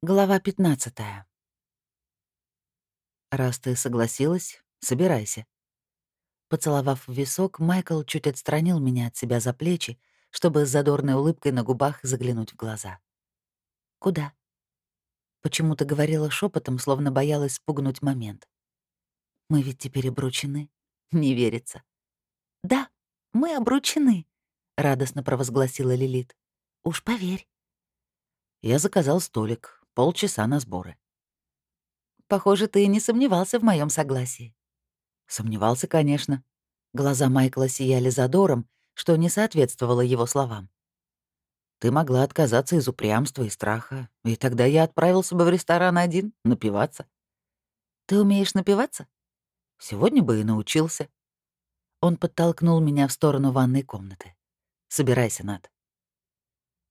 Глава 15. «Раз ты согласилась, собирайся». Поцеловав в висок, Майкл чуть отстранил меня от себя за плечи, чтобы с задорной улыбкой на губах заглянуть в глаза. «Куда?» Почему-то говорила шепотом, словно боялась спугнуть момент. «Мы ведь теперь обручены. Не верится». «Да, мы обручены», — радостно провозгласила Лилит. «Уж поверь». Я заказал столик, полчаса на сборы. Похоже, ты не сомневался в моем согласии. Сомневался, конечно. Глаза Майкла сияли задором, что не соответствовало его словам. Ты могла отказаться из упрямства и страха, и тогда я отправился бы в ресторан один, напиваться. Ты умеешь напиваться? Сегодня бы и научился. Он подтолкнул меня в сторону ванной комнаты. Собирайся, Над.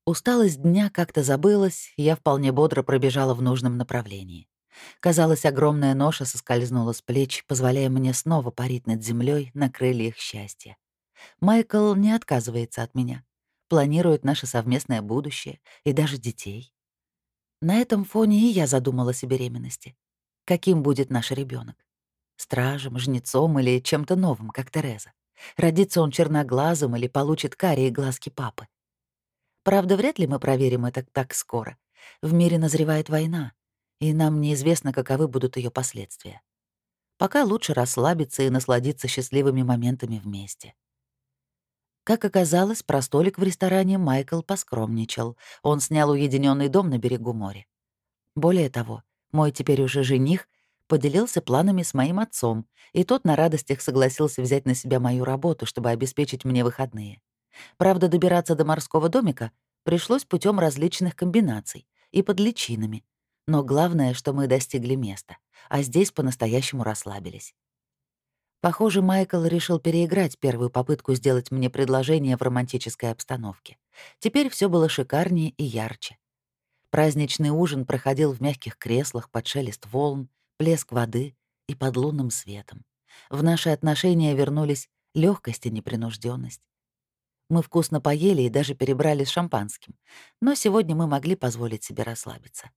Усталость дня как-то забылась, и я вполне бодро пробежала в нужном направлении. Казалось, огромная ноша соскользнула с плеч, позволяя мне снова парить над землей на крыльях счастья. Майкл не отказывается от меня. Планирует наше совместное будущее и даже детей. На этом фоне и я задумалась о беременности. Каким будет наш ребенок? Стражем, жнецом или чем-то новым, как Тереза? Родится он черноглазым или получит карие глазки папы? Правда, вряд ли мы проверим это так скоро. В мире назревает война, и нам неизвестно, каковы будут ее последствия. Пока лучше расслабиться и насладиться счастливыми моментами вместе. Как оказалось, про столик в ресторане Майкл поскромничал. Он снял уединенный дом на берегу моря. Более того, мой теперь уже жених поделился планами с моим отцом, и тот на радостях согласился взять на себя мою работу, чтобы обеспечить мне выходные. Правда, добираться до морского домика пришлось путем различных комбинаций и под личинами, но главное, что мы достигли места, а здесь по-настоящему расслабились. Похоже, Майкл решил переиграть первую попытку сделать мне предложение в романтической обстановке. Теперь все было шикарнее и ярче. Праздничный ужин проходил в мягких креслах под шелест волн, плеск воды и под лунным светом. В наши отношения вернулись легкость и непринужденность. Мы вкусно поели и даже перебрали с шампанским, но сегодня мы могли позволить себе расслабиться.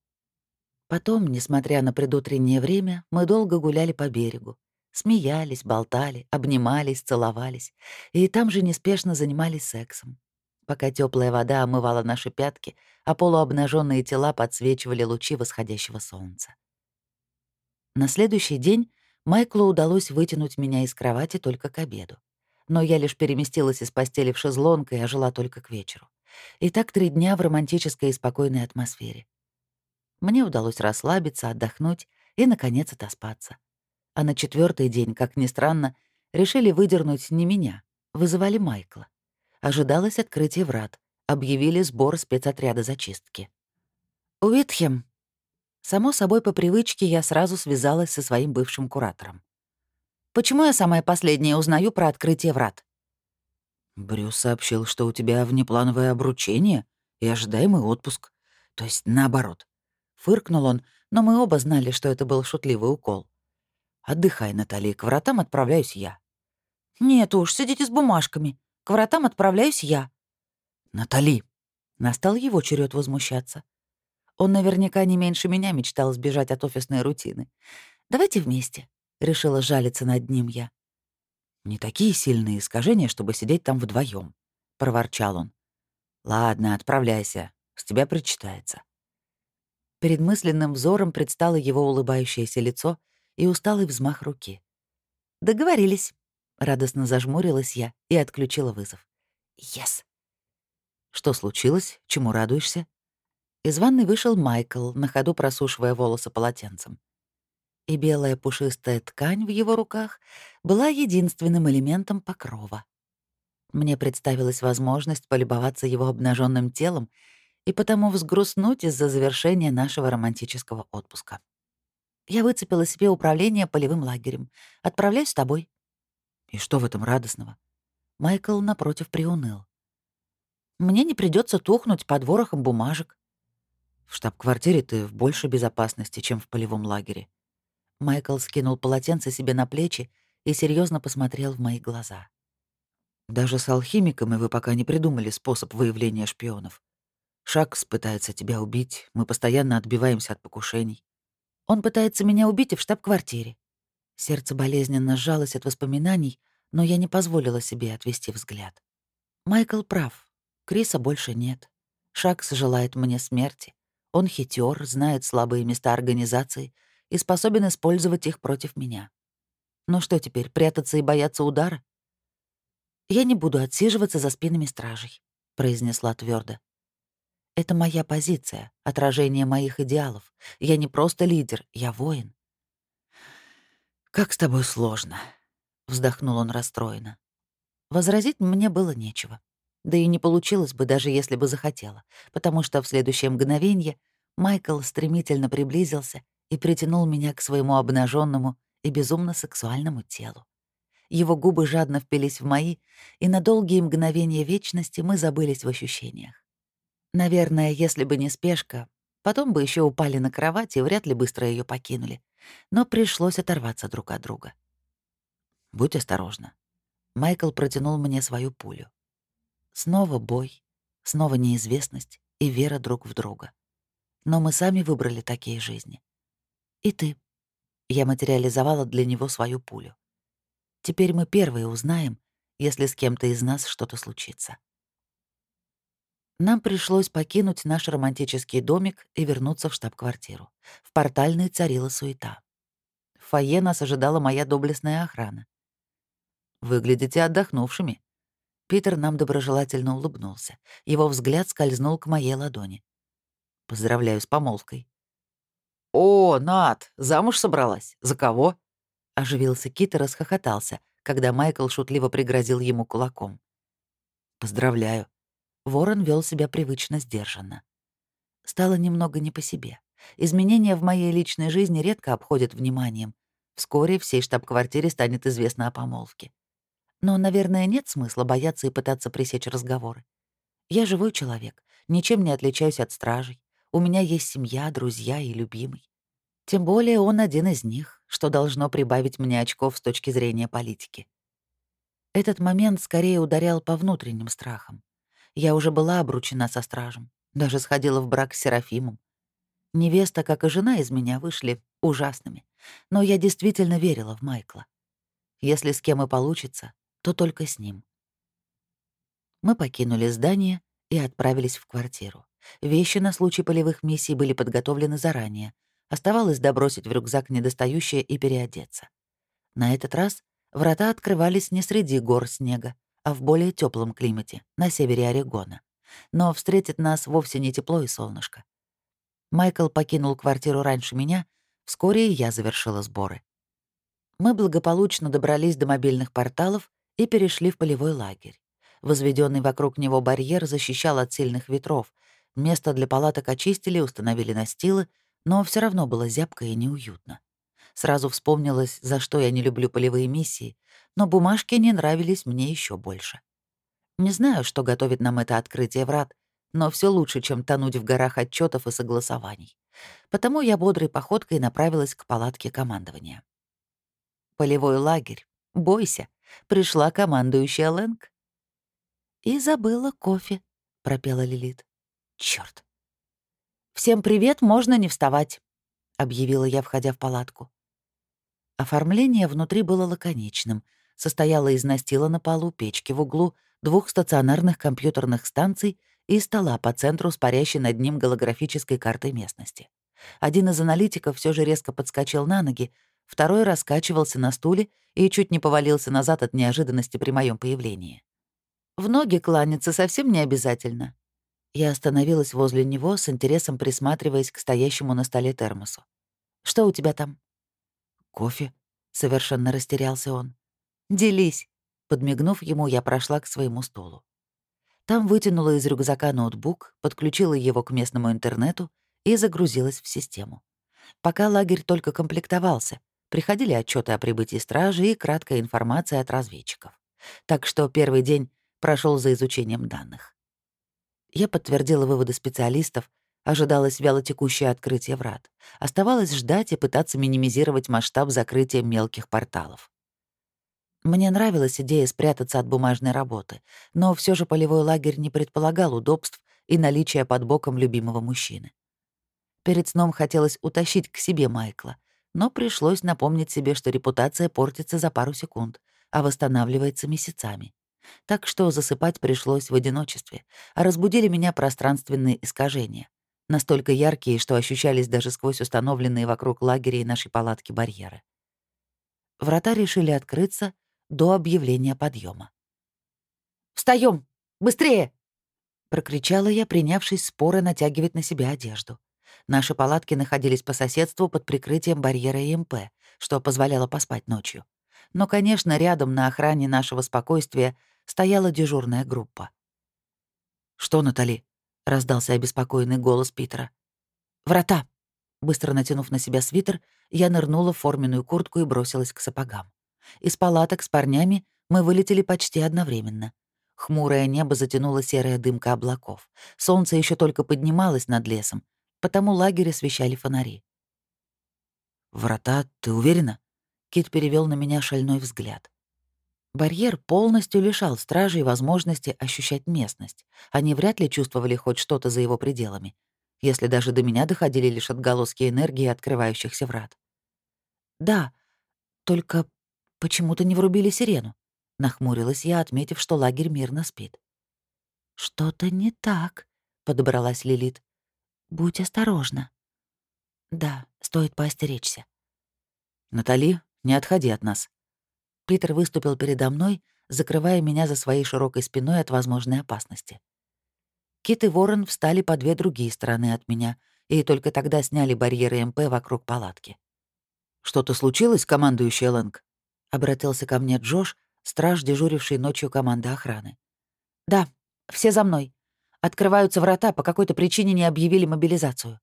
Потом, несмотря на предутреннее время, мы долго гуляли по берегу. Смеялись, болтали, обнимались, целовались. И там же неспешно занимались сексом. Пока теплая вода омывала наши пятки, а полуобнаженные тела подсвечивали лучи восходящего солнца. На следующий день Майклу удалось вытянуть меня из кровати только к обеду. Но я лишь переместилась из постели в шезлонг и ожила только к вечеру. И так три дня в романтической и спокойной атмосфере. Мне удалось расслабиться, отдохнуть и, наконец, отоспаться. А на четвертый день, как ни странно, решили выдернуть не меня, вызывали Майкла. Ожидалось открытие врат, объявили сбор спецотряда зачистки. «Уитхем». Само собой, по привычке я сразу связалась со своим бывшим куратором. «Почему я самая последняя узнаю про открытие врат?» «Брюс сообщил, что у тебя внеплановое обручение и ожидаемый отпуск. То есть наоборот. Фыркнул он, но мы оба знали, что это был шутливый укол. «Отдыхай, Натали, к вратам отправляюсь я». «Нет уж, сидите с бумажками. К вратам отправляюсь я». «Натали!» Настал его черед возмущаться. Он наверняка не меньше меня мечтал сбежать от офисной рутины. «Давайте вместе», — решила жалиться над ним я. «Не такие сильные искажения, чтобы сидеть там вдвоем, проворчал он. «Ладно, отправляйся, с тебя причитается». Перед мысленным взором предстало его улыбающееся лицо и усталый взмах руки. «Договорились», — радостно зажмурилась я и отключила вызов. «Yes!» «Что случилось? Чему радуешься?» Из ванной вышел Майкл, на ходу просушивая волосы полотенцем. И белая пушистая ткань в его руках была единственным элементом покрова. Мне представилась возможность полюбоваться его обнаженным телом и потому взгрустнуть из-за завершения нашего романтического отпуска. Я выцепила себе управление полевым лагерем. Отправляюсь с тобой. И что в этом радостного? Майкл, напротив, приуныл. Мне не придется тухнуть под ворохом бумажек. В штаб-квартире ты в большей безопасности, чем в полевом лагере. Майкл скинул полотенце себе на плечи и серьезно посмотрел в мои глаза. Даже с алхимиками вы пока не придумали способ выявления шпионов. Шакс пытается тебя убить, мы постоянно отбиваемся от покушений. Он пытается меня убить и в штаб-квартире. Сердце болезненно сжалось от воспоминаний, но я не позволила себе отвести взгляд. Майкл прав. Криса больше нет. Шакс желает мне смерти. Он хитер, знает слабые места организации и способен использовать их против меня. Но что теперь, прятаться и бояться удара? «Я не буду отсиживаться за спинами стражей», — произнесла твердо. «Это моя позиция, отражение моих идеалов. Я не просто лидер, я воин». «Как с тобой сложно», — вздохнул он расстроенно. Возразить мне было нечего. Да и не получилось бы, даже если бы захотела, потому что в следующее мгновение Майкл стремительно приблизился и притянул меня к своему обнаженному и безумно сексуальному телу. Его губы жадно впились в мои, и на долгие мгновения вечности мы забылись в ощущениях. Наверное, если бы не спешка, потом бы еще упали на кровать и вряд ли быстро ее покинули. Но пришлось оторваться друг от друга. «Будь осторожна». Майкл протянул мне свою пулю. Снова бой, снова неизвестность и вера друг в друга. Но мы сами выбрали такие жизни. И ты. Я материализовала для него свою пулю. Теперь мы первые узнаем, если с кем-то из нас что-то случится. Нам пришлось покинуть наш романтический домик и вернуться в штаб-квартиру. В портальной царила суета. В фойе нас ожидала моя доблестная охрана. «Выглядите отдохнувшими», Питер нам доброжелательно улыбнулся. Его взгляд скользнул к моей ладони. «Поздравляю с помолвкой». «О, Над, замуж собралась? За кого?» Оживился Кит и расхохотался, когда Майкл шутливо пригрозил ему кулаком. «Поздравляю». Ворон вел себя привычно сдержанно. Стало немного не по себе. Изменения в моей личной жизни редко обходят вниманием. Вскоре всей штаб-квартире станет известно о помолвке. Но, наверное, нет смысла бояться и пытаться пресечь разговоры. Я живой человек, ничем не отличаюсь от стражей. У меня есть семья, друзья и любимый. Тем более он один из них, что должно прибавить мне очков с точки зрения политики. Этот момент скорее ударял по внутренним страхам. Я уже была обручена со стражем, даже сходила в брак с Серафимом. Невеста, как и жена из меня, вышли ужасными. Но я действительно верила в Майкла. Если с кем и получится, то только с ним. Мы покинули здание и отправились в квартиру. Вещи на случай полевых миссий были подготовлены заранее. Оставалось добросить в рюкзак недостающее и переодеться. На этот раз врата открывались не среди гор снега, а в более теплом климате, на севере Орегона. Но встретит нас вовсе не тепло и солнышко. Майкл покинул квартиру раньше меня, вскоре я завершила сборы. Мы благополучно добрались до мобильных порталов и перешли в полевой лагерь. Возведенный вокруг него барьер защищал от сильных ветров. Место для палаток очистили, установили настилы, но все равно было зябко и неуютно. Сразу вспомнилось, за что я не люблю полевые миссии, но бумажки не нравились мне еще больше. Не знаю, что готовит нам это открытие врат, но все лучше, чем тонуть в горах отчетов и согласований. Потому я бодрой походкой направилась к палатке командования. Полевой лагерь. Бойся. Пришла командующая Лэнг. «И забыла кофе», — пропела Лилит. Черт! «Всем привет, можно не вставать», — объявила я, входя в палатку. Оформление внутри было лаконичным, состояло из настила на полу, печки в углу, двух стационарных компьютерных станций и стола по центру с парящей над ним голографической картой местности. Один из аналитиков все же резко подскочил на ноги, второй раскачивался на стуле и чуть не повалился назад от неожиданности при моем появлении. В ноги кланяться совсем не обязательно. Я остановилась возле него, с интересом присматриваясь к стоящему на столе термосу. «Что у тебя там?» «Кофе», — совершенно растерялся он. «Делись». Подмигнув ему, я прошла к своему столу. Там вытянула из рюкзака ноутбук, подключила его к местному интернету и загрузилась в систему. Пока лагерь только комплектовался, Приходили отчеты о прибытии стражи и краткая информация от разведчиков. Так что первый день прошел за изучением данных. Я подтвердила выводы специалистов, ожидалось вялотекущее открытие врат. Оставалось ждать и пытаться минимизировать масштаб закрытия мелких порталов. Мне нравилась идея спрятаться от бумажной работы, но все же полевой лагерь не предполагал удобств и наличие под боком любимого мужчины. Перед сном хотелось утащить к себе Майкла, но пришлось напомнить себе, что репутация портится за пару секунд, а восстанавливается месяцами. Так что засыпать пришлось в одиночестве, а разбудили меня пространственные искажения, настолько яркие, что ощущались даже сквозь установленные вокруг лагеря и нашей палатки барьеры. Врата решили открыться до объявления подъема. Встаем! Быстрее!» — прокричала я, принявшись споры натягивать на себя одежду. Наши палатки находились по соседству под прикрытием барьера ЕМП, что позволяло поспать ночью. Но, конечно, рядом на охране нашего спокойствия стояла дежурная группа. «Что, Натали?» — раздался обеспокоенный голос Питера. «Врата!» Быстро натянув на себя свитер, я нырнула в форменную куртку и бросилась к сапогам. Из палаток с парнями мы вылетели почти одновременно. Хмурое небо затянуло серая дымка облаков. Солнце еще только поднималось над лесом, потому лагерь освещали фонари. «Врата, ты уверена?» Кит перевел на меня шальной взгляд. Барьер полностью лишал стражей возможности ощущать местность. Они вряд ли чувствовали хоть что-то за его пределами, если даже до меня доходили лишь отголоски энергии открывающихся врат. «Да, только почему-то не врубили сирену», — нахмурилась я, отметив, что лагерь мирно спит. «Что-то не так», — подобралась Лилит. «Будь осторожна». «Да, стоит поостеречься». «Натали, не отходи от нас». Питер выступил передо мной, закрывая меня за своей широкой спиной от возможной опасности. Кит и Ворон встали по две другие стороны от меня и только тогда сняли барьеры МП вокруг палатки. «Что-то случилось, командующий Лэнг?» — обратился ко мне Джош, страж, дежуривший ночью команды охраны. «Да, все за мной. Открываются врата, по какой-то причине не объявили мобилизацию».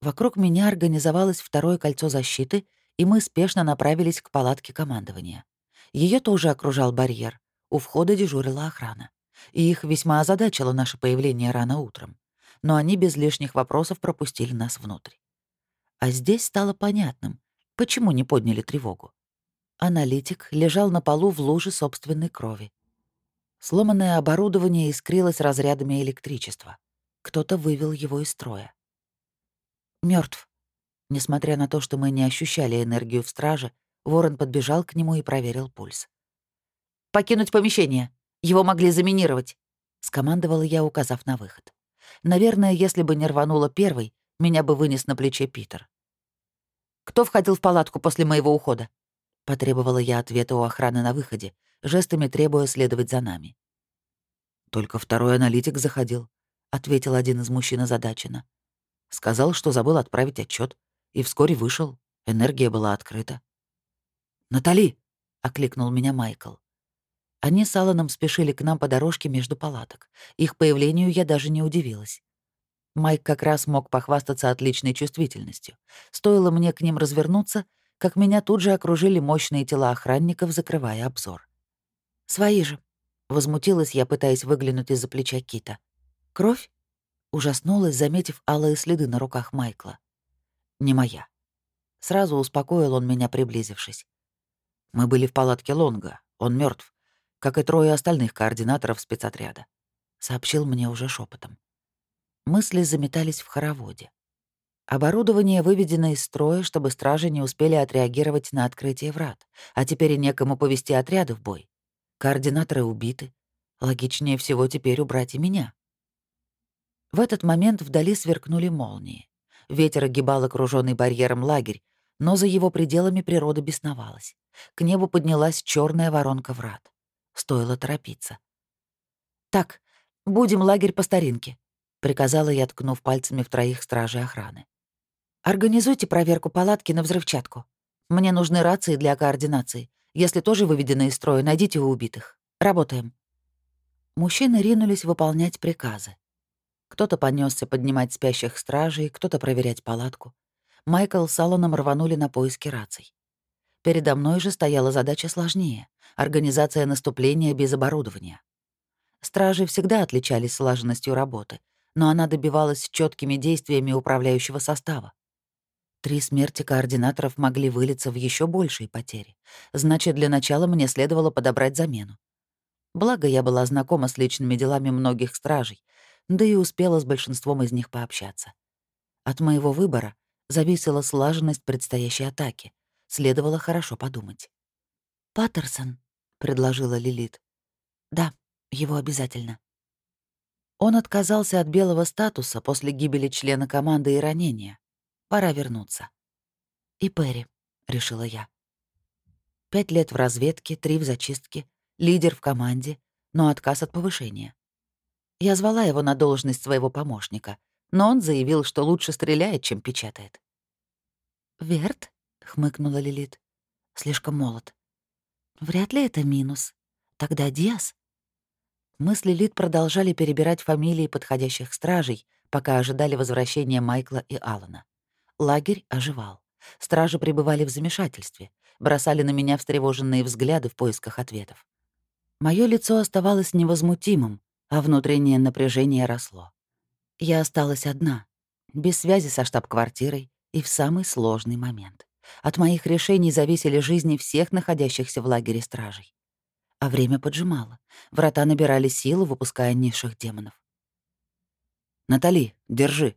Вокруг меня организовалось второе кольцо защиты, и мы спешно направились к палатке командования. Ее тоже окружал барьер. У входа дежурила охрана и их весьма озадачило наше появление рано утром. Но они без лишних вопросов пропустили нас внутрь. А здесь стало понятным, почему не подняли тревогу. Аналитик лежал на полу в луже собственной крови. Сломанное оборудование искрилось разрядами электричества. Кто-то вывел его из строя. Мертв. Несмотря на то, что мы не ощущали энергию в страже, Ворон подбежал к нему и проверил пульс. «Покинуть помещение!» Его могли заминировать», — скомандовала я, указав на выход. Наверное, если бы не рванула первой, меня бы вынес на плече Питер. «Кто входил в палатку после моего ухода?» — потребовала я ответа у охраны на выходе, жестами требуя следовать за нами. «Только второй аналитик заходил», — ответил один из мужчин озадаченно. Сказал, что забыл отправить отчет, и вскоре вышел. Энергия была открыта. «Натали!» — окликнул меня Майкл. Они с Алланом спешили к нам по дорожке между палаток. Их появлению я даже не удивилась. Майк как раз мог похвастаться отличной чувствительностью. Стоило мне к ним развернуться, как меня тут же окружили мощные тела охранников, закрывая обзор. «Свои же», — возмутилась я, пытаясь выглянуть из-за плеча Кита. «Кровь?» — ужаснулась, заметив алые следы на руках Майкла. «Не моя». Сразу успокоил он меня, приблизившись. «Мы были в палатке Лонга. Он мертв как и трое остальных координаторов спецотряда», — сообщил мне уже шепотом. Мысли заметались в хороводе. Оборудование выведено из строя, чтобы стражи не успели отреагировать на открытие врат, а теперь и некому повести отряды в бой. Координаторы убиты. Логичнее всего теперь убрать и меня. В этот момент вдали сверкнули молнии. Ветер огибал окруженный барьером лагерь, но за его пределами природа бесновалась. К небу поднялась черная воронка врат. Стоило торопиться. «Так, будем лагерь по старинке», — приказала я, ткнув пальцами в троих стражей охраны. «Организуйте проверку палатки на взрывчатку. Мне нужны рации для координации. Если тоже выведены из строя, найдите у убитых. Работаем». Мужчины ринулись выполнять приказы. Кто-то понесся поднимать спящих стражей, кто-то проверять палатку. Майкл с Алланом рванули на поиски раций. Передо мной же стояла задача сложнее — организация наступления без оборудования. Стражи всегда отличались слаженностью работы, но она добивалась четкими действиями управляющего состава. Три смерти координаторов могли вылиться в еще большие потери. Значит, для начала мне следовало подобрать замену. Благо, я была знакома с личными делами многих стражей, да и успела с большинством из них пообщаться. От моего выбора зависела слаженность предстоящей атаки. Следовало хорошо подумать. «Паттерсон», — предложила Лилит. «Да, его обязательно». Он отказался от белого статуса после гибели члена команды и ранения. Пора вернуться. «И Перри», — решила я. Пять лет в разведке, три в зачистке, лидер в команде, но отказ от повышения. Я звала его на должность своего помощника, но он заявил, что лучше стреляет, чем печатает. «Верт?» — хмыкнула Лилит. «Слишком молод. Вряд ли это минус. Тогда Диас?» Мысли Лид продолжали перебирать фамилии подходящих стражей, пока ожидали возвращения Майкла и Алана. Лагерь оживал. Стражи пребывали в замешательстве, бросали на меня встревоженные взгляды в поисках ответов. Моё лицо оставалось невозмутимым, а внутреннее напряжение росло. Я осталась одна, без связи со штаб-квартирой и в самый сложный момент. От моих решений зависели жизни всех находящихся в лагере стражей. А время поджимало. Врата набирали силу, выпуская низших демонов. «Натали, держи»,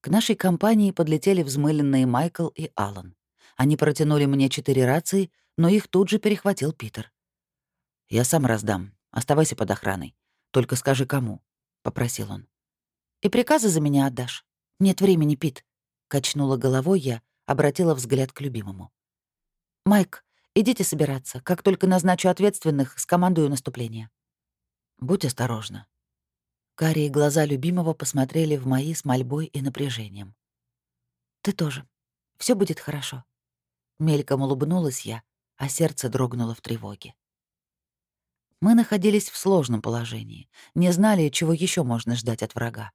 к нашей компании подлетели взмыленные Майкл и Алан. Они протянули мне четыре рации, но их тут же перехватил Питер. «Я сам раздам. Оставайся под охраной. Только скажи, кому», — попросил он. «И приказы за меня отдашь? Нет времени, Пит», — качнула головой я, обратила взгляд к любимому. «Майк, идите собираться. Как только назначу ответственных, скомандую наступление». «Будь осторожна», Карие глаза любимого посмотрели в мои с мольбой и напряжением. «Ты тоже. Все будет хорошо». Мельком улыбнулась я, а сердце дрогнуло в тревоге. Мы находились в сложном положении, не знали, чего еще можно ждать от врага.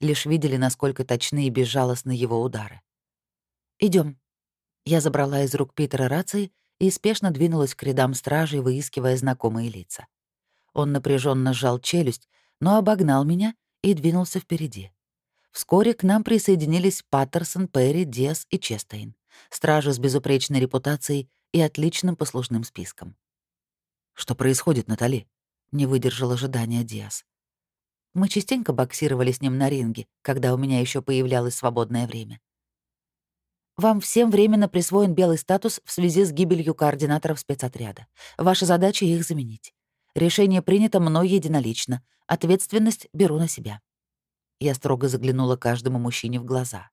Лишь видели, насколько точны и безжалостны его удары. Идем. Я забрала из рук Питера рации и спешно двинулась к рядам стражей, выискивая знакомые лица. Он напряженно сжал челюсть, но обогнал меня и двинулся впереди. Вскоре к нам присоединились Паттерсон, Перри, Диас и Честейн, стражи с безупречной репутацией и отличным послужным списком. «Что происходит, Натали?» — не выдержал ожидания Диас. Мы частенько боксировали с ним на ринге, когда у меня еще появлялось свободное время. Вам всем временно присвоен белый статус в связи с гибелью координаторов спецотряда. Ваша задача — их заменить. Решение принято мной единолично. Ответственность беру на себя. Я строго заглянула каждому мужчине в глаза.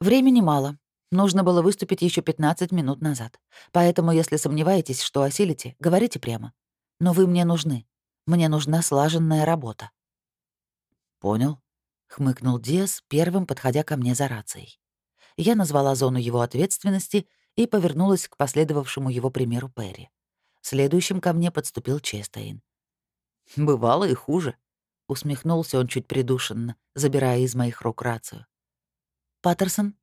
Времени мало. Нужно было выступить еще 15 минут назад. Поэтому, если сомневаетесь, что осилите, говорите прямо. Но вы мне нужны. Мне нужна слаженная работа. Понял, хмыкнул Диас, первым подходя ко мне за рацией. Я назвала зону его ответственности и повернулась к последовавшему его примеру Перри. Следующим ко мне подступил Честейн. «Бывало и хуже», — усмехнулся он чуть придушенно, забирая из моих рук рацию. «Паттерсон?»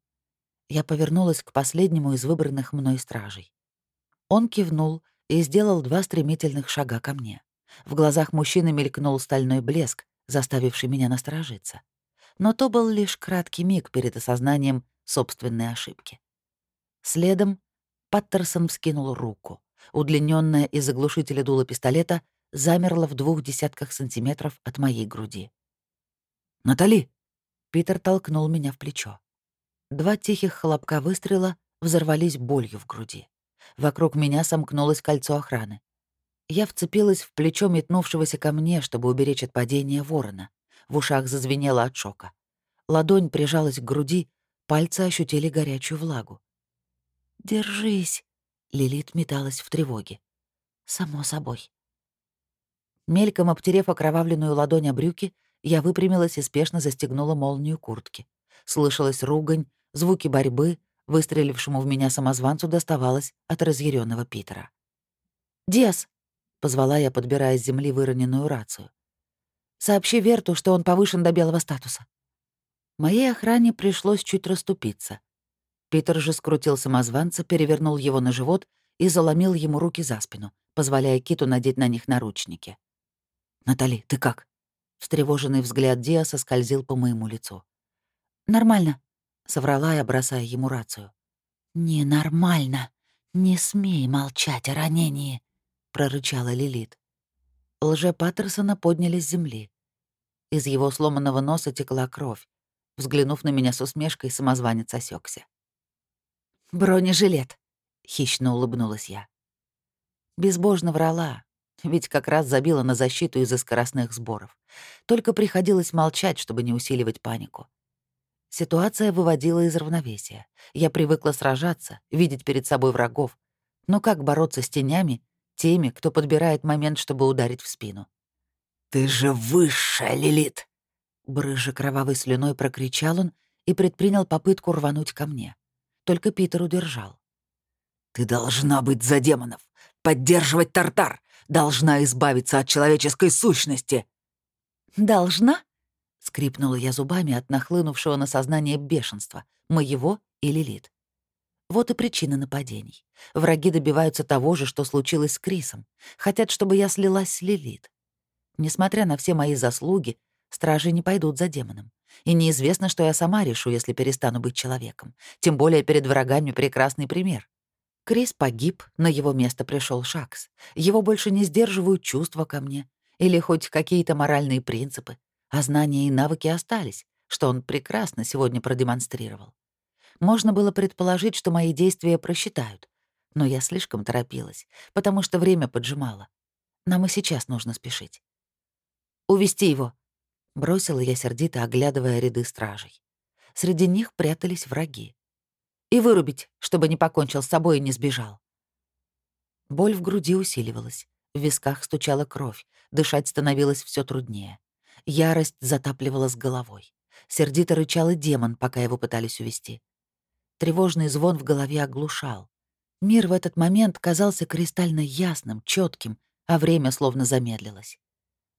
Я повернулась к последнему из выбранных мной стражей. Он кивнул и сделал два стремительных шага ко мне. В глазах мужчины мелькнул стальной блеск, заставивший меня насторожиться. Но то был лишь краткий миг перед осознанием собственной ошибки. Следом Паттерсон вскинул руку удлиненная из заглушителя дула пистолета, замерла в двух десятках сантиметров от моей груди. «Натали!» Питер толкнул меня в плечо. Два тихих хлопка выстрела взорвались болью в груди. Вокруг меня сомкнулось кольцо охраны. Я вцепилась в плечо метнувшегося ко мне, чтобы уберечь от падения ворона. В ушах зазвенело от шока. Ладонь прижалась к груди, пальцы ощутили горячую влагу. «Держись!» Лилит металась в тревоге. «Само собой». Мельком обтерев окровавленную ладонь о брюки, я выпрямилась и спешно застегнула молнию куртки. Слышалась ругань, звуки борьбы, выстрелившему в меня самозванцу доставалось от разъяренного Питера. «Диас!» — позвала я, подбирая с земли выроненную рацию. «Сообщи Верту, что он повышен до белого статуса». Моей охране пришлось чуть расступиться. Питер же скрутил самозванца, перевернул его на живот и заломил ему руки за спину, позволяя Киту надеть на них наручники. «Натали, ты как?» Встревоженный взгляд Диаса скользил по моему лицу. «Нормально», — соврала я, бросая ему рацию. «Ненормально. Не смей молчать о ранении», — прорычала Лилит. Лже Паттерсона подняли с земли. Из его сломанного носа текла кровь. Взглянув на меня с усмешкой, самозванец осекся. «Бронежилет», — хищно улыбнулась я. Безбожно врала, ведь как раз забила на защиту из-за скоростных сборов. Только приходилось молчать, чтобы не усиливать панику. Ситуация выводила из равновесия. Я привыкла сражаться, видеть перед собой врагов. Но как бороться с тенями, теми, кто подбирает момент, чтобы ударить в спину? «Ты же высшая, Лилит!» Брыжа кровавой слюной прокричал он и предпринял попытку рвануть ко мне. Только Питер удержал. «Ты должна быть за демонов, поддерживать Тартар, должна избавиться от человеческой сущности!» «Должна?» — скрипнула я зубами от нахлынувшего на сознание бешенства, моего и Лилит. Вот и причина нападений. Враги добиваются того же, что случилось с Крисом. Хотят, чтобы я слилась с Лилит. Несмотря на все мои заслуги, стражи не пойдут за демоном. И неизвестно, что я сама решу, если перестану быть человеком. Тем более перед врагами прекрасный пример. Крис погиб, на его место пришел Шакс. Его больше не сдерживают чувства ко мне. Или хоть какие-то моральные принципы. А знания и навыки остались, что он прекрасно сегодня продемонстрировал. Можно было предположить, что мои действия просчитают. Но я слишком торопилась, потому что время поджимало. Нам и сейчас нужно спешить. «Увести его!» — бросила я сердито, оглядывая ряды стражей. Среди них прятались враги. «И вырубить, чтобы не покончил с собой и не сбежал». Боль в груди усиливалась, в висках стучала кровь, дышать становилось все труднее. Ярость затапливала с головой. Сердито рычал и демон, пока его пытались увести. Тревожный звон в голове оглушал. Мир в этот момент казался кристально ясным, четким, а время словно замедлилось.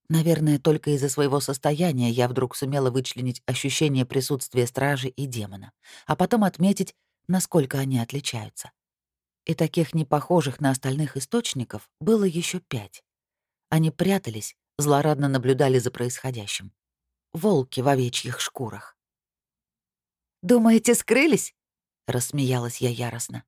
Наверное, только из-за своего состояния я вдруг сумела вычленить ощущение присутствия стражи и демона, а потом отметить, насколько они отличаются. И таких непохожих на остальных источников было еще пять. Они прятались, злорадно наблюдали за происходящим. Волки в овечьих шкурах. «Думаете, скрылись?» — рассмеялась я яростно.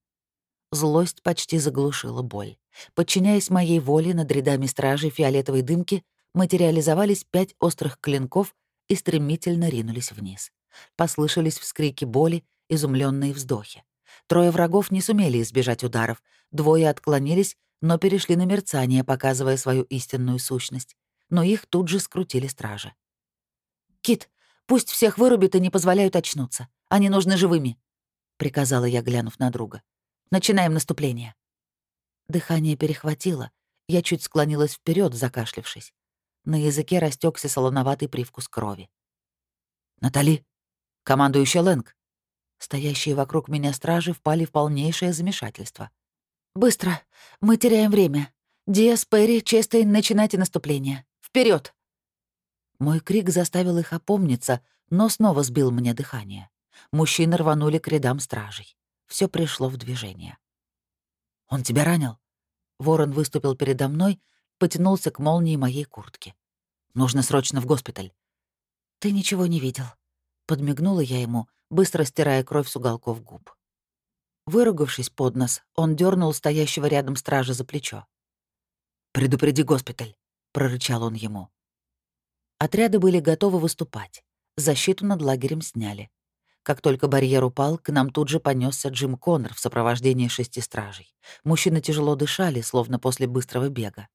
Злость почти заглушила боль. Подчиняясь моей воле над рядами стражей фиолетовой дымки, материализовались пять острых клинков и стремительно ринулись вниз. Послышались вскрики боли, изумленные вздохи. Трое врагов не сумели избежать ударов, двое отклонились, но перешли на мерцание, показывая свою истинную сущность. Но их тут же скрутили стражи. «Кит, пусть всех вырубят и не позволяют очнуться. Они нужны живыми», — приказала я, глянув на друга. «Начинаем наступление». Дыхание перехватило, я чуть склонилась вперед, закашлившись. На языке растекся солоноватый привкус крови. «Натали! Командующая Лэнг!» Стоящие вокруг меня стражи впали в полнейшее замешательство. «Быстро! Мы теряем время! Диас, Перри, Честейн, начинайте наступление! Вперед! Мой крик заставил их опомниться, но снова сбил мне дыхание. Мужчины рванули к рядам стражей. Все пришло в движение. «Он тебя ранил?» Ворон выступил передо мной, потянулся к молнии моей куртки. «Нужно срочно в госпиталь». «Ты ничего не видел», — подмигнула я ему, быстро стирая кровь с уголков губ. Выругавшись под нос, он дернул стоящего рядом стража за плечо. «Предупреди госпиталь», — прорычал он ему. Отряды были готовы выступать. Защиту над лагерем сняли. Как только барьер упал, к нам тут же понесся Джим Коннор в сопровождении шести стражей. Мужчины тяжело дышали, словно после быстрого бега.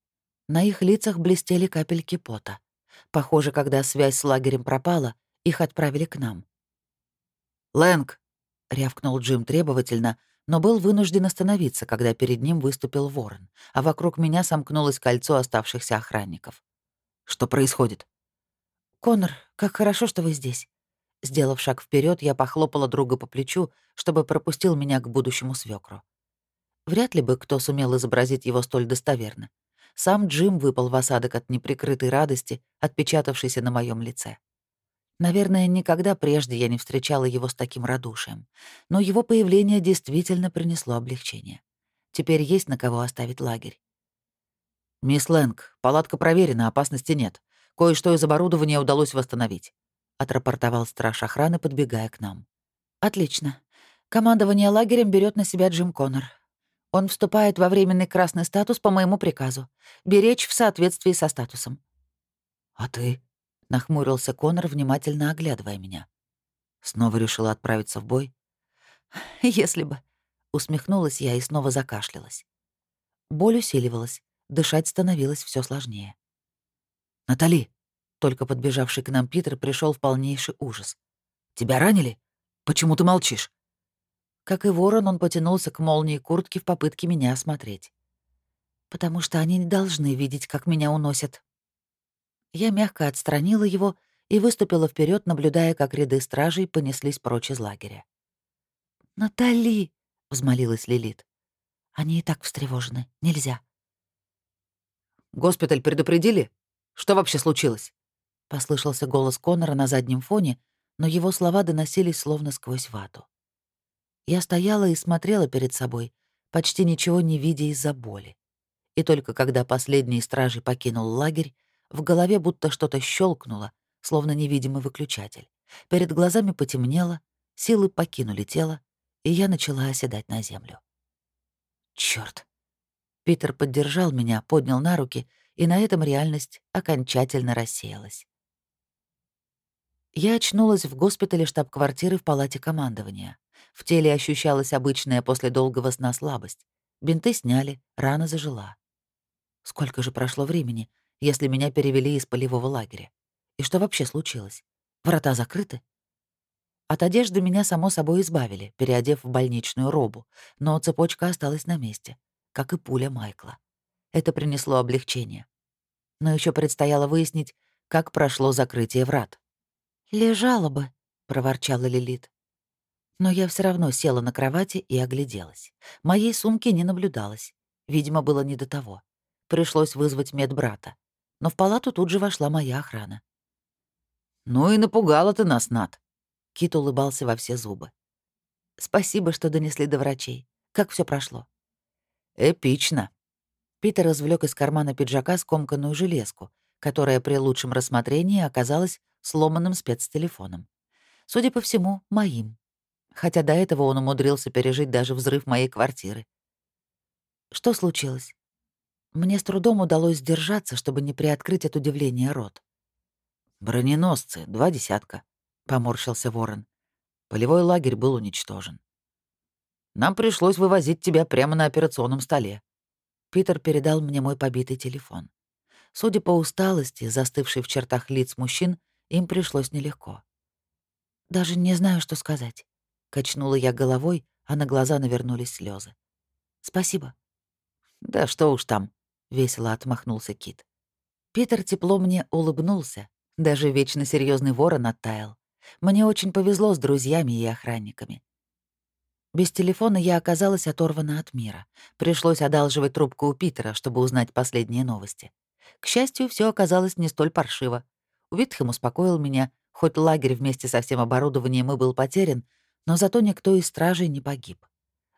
На их лицах блестели капельки пота. Похоже, когда связь с лагерем пропала, их отправили к нам. «Лэнг!» — рявкнул Джим требовательно, но был вынужден остановиться, когда перед ним выступил ворон, а вокруг меня сомкнулось кольцо оставшихся охранников. «Что происходит?» «Конор, как хорошо, что вы здесь». Сделав шаг вперед, я похлопала друга по плечу, чтобы пропустил меня к будущему свекру. Вряд ли бы кто сумел изобразить его столь достоверно. Сам Джим выпал в осадок от неприкрытой радости, отпечатавшейся на моем лице. Наверное, никогда прежде я не встречала его с таким радушием, но его появление действительно принесло облегчение. Теперь есть на кого оставить лагерь. «Мисс Лэнг, палатка проверена, опасности нет. Кое-что из оборудования удалось восстановить», — отрапортовал страж охраны, подбегая к нам. «Отлично. Командование лагерем берет на себя Джим Коннор. Он вступает во временный красный статус по моему приказу. Беречь в соответствии со статусом. «А ты?» — Нахмурился Конор, внимательно оглядывая меня. Снова решила отправиться в бой? Если бы. Усмехнулась я и снова закашлялась. Боль усиливалась, дышать становилось все сложнее. «Натали!» Только подбежавший к нам Питер пришел в полнейший ужас. «Тебя ранили? Почему ты молчишь?» Как и ворон, он потянулся к молнии куртки в попытке меня осмотреть. «Потому что они не должны видеть, как меня уносят». Я мягко отстранила его и выступила вперед, наблюдая, как ряды стражей понеслись прочь из лагеря. «Натали!» — взмолилась Лилит. «Они и так встревожены. Нельзя». «Госпиталь предупредили? Что вообще случилось?» — послышался голос Конора на заднем фоне, но его слова доносились словно сквозь вату. Я стояла и смотрела перед собой, почти ничего не видя из-за боли. И только когда последний стражей покинул лагерь, в голове будто что-то щелкнуло, словно невидимый выключатель. Перед глазами потемнело, силы покинули тело, и я начала оседать на землю. Черт! Питер поддержал меня, поднял на руки, и на этом реальность окончательно рассеялась. Я очнулась в госпитале штаб-квартиры в палате командования. В теле ощущалась обычная после долгого сна слабость. Бинты сняли, рана зажила. Сколько же прошло времени, если меня перевели из полевого лагеря? И что вообще случилось? Врата закрыты? От одежды меня, само собой, избавили, переодев в больничную робу, но цепочка осталась на месте, как и пуля Майкла. Это принесло облегчение. Но еще предстояло выяснить, как прошло закрытие врат. «Лежала бы», — проворчала Лилит. Но я все равно села на кровати и огляделась. Моей сумки не наблюдалось. Видимо, было не до того. Пришлось вызвать медбрата. Но в палату тут же вошла моя охрана. «Ну и напугала ты нас, Над», Кит улыбался во все зубы. «Спасибо, что донесли до врачей. Как все прошло?» «Эпично». Питер извлек из кармана пиджака скомканную железку, которая при лучшем рассмотрении оказалась сломанным спецтелефоном. Судя по всему, моим. Хотя до этого он умудрился пережить даже взрыв моей квартиры. Что случилось? Мне с трудом удалось сдержаться, чтобы не приоткрыть от удивления рот. «Броненосцы, два десятка», — поморщился Ворон. Полевой лагерь был уничтожен. Нам пришлось вывозить тебя прямо на операционном столе. Питер передал мне мой побитый телефон. Судя по усталости, застывшей в чертах лиц мужчин, им пришлось нелегко. «Даже не знаю, что сказать». Качнула я головой, а на глаза навернулись слезы. «Спасибо». «Да что уж там», — весело отмахнулся Кит. Питер тепло мне улыбнулся. Даже вечно серьезный ворон оттаял. Мне очень повезло с друзьями и охранниками. Без телефона я оказалась оторвана от мира. Пришлось одалживать трубку у Питера, чтобы узнать последние новости. К счастью, все оказалось не столь паршиво. Уитхэм успокоил меня, хоть лагерь вместе со всем оборудованием и был потерян, но зато никто из стражей не погиб.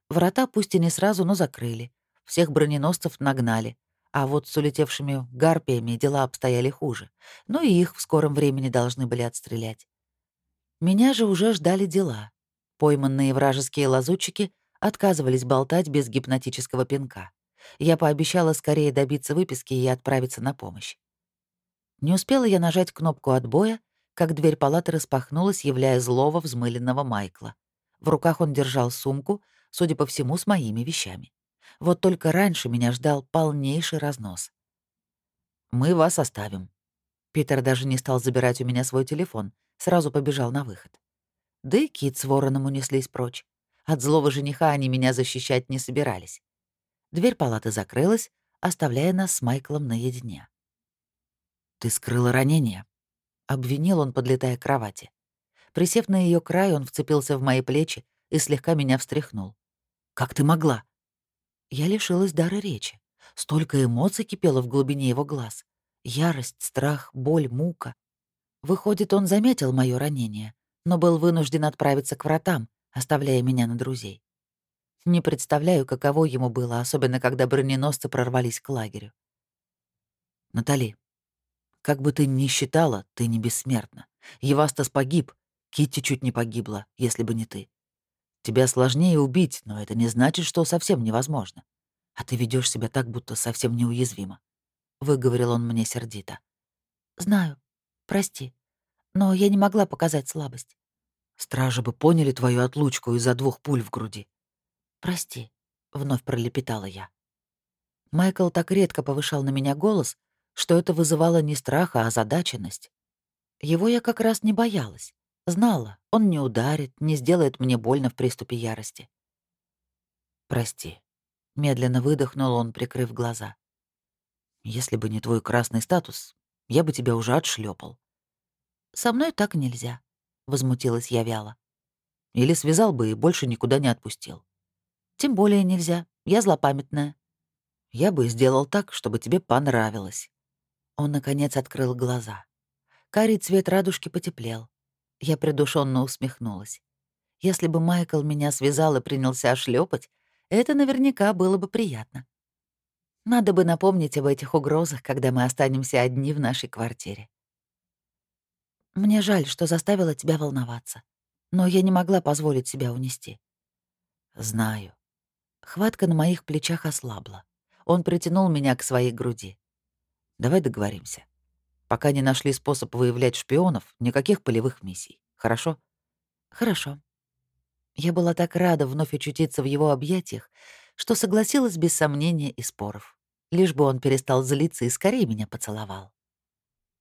Врата пусть и не сразу, но закрыли. Всех броненосцев нагнали. А вот с улетевшими гарпиями дела обстояли хуже. Ну и их в скором времени должны были отстрелять. Меня же уже ждали дела. Пойманные вражеские лазутчики отказывались болтать без гипнотического пинка. Я пообещала скорее добиться выписки и отправиться на помощь. Не успела я нажать кнопку отбоя, как дверь палаты распахнулась, являя злого взмыленного Майкла. В руках он держал сумку, судя по всему, с моими вещами. Вот только раньше меня ждал полнейший разнос. «Мы вас оставим». Питер даже не стал забирать у меня свой телефон, сразу побежал на выход. Да и Кит с вороном унеслись прочь. От злого жениха они меня защищать не собирались. Дверь палаты закрылась, оставляя нас с Майклом наедине. «Ты скрыла ранение», — обвинил он, подлетая к кровати. Присев на ее край, он вцепился в мои плечи и слегка меня встряхнул. «Как ты могла?» Я лишилась дара речи. Столько эмоций кипело в глубине его глаз. Ярость, страх, боль, мука. Выходит, он заметил мое ранение, но был вынужден отправиться к вратам, оставляя меня на друзей. Не представляю, каково ему было, особенно когда броненосцы прорвались к лагерю. «Натали, как бы ты ни считала, ты не бессмертна. Евастас погиб, Китти чуть не погибла, если бы не ты. Тебя сложнее убить, но это не значит, что совсем невозможно. А ты ведешь себя так, будто совсем неуязвима», — выговорил он мне сердито. «Знаю», Прости, но я не могла показать слабость. Стражи бы поняли твою отлучку из-за двух пуль в груди. Прости, вновь пролепетала я. Майкл так редко повышал на меня голос, что это вызывало не страх, а озадаченность. Его я как раз не боялась. Знала, он не ударит, не сделает мне больно в приступе ярости. «Прости», — медленно выдохнул он, прикрыв глаза. «Если бы не твой красный статус, я бы тебя уже отшлепал. «Со мной так нельзя», — возмутилась я вяло. «Или связал бы и больше никуда не отпустил». «Тем более нельзя. Я злопамятная». «Я бы сделал так, чтобы тебе понравилось». Он, наконец, открыл глаза. Карий цвет радужки потеплел. Я придушенно усмехнулась. Если бы Майкл меня связал и принялся ошлепать, это наверняка было бы приятно. Надо бы напомнить об этих угрозах, когда мы останемся одни в нашей квартире. Мне жаль, что заставила тебя волноваться, но я не могла позволить себя унести. Знаю. Хватка на моих плечах ослабла. Он притянул меня к своей груди. Давай договоримся. Пока не нашли способ выявлять шпионов, никаких полевых миссий. Хорошо? Хорошо. Я была так рада вновь очутиться в его объятиях, что согласилась без сомнения и споров. Лишь бы он перестал злиться и скорее меня поцеловал.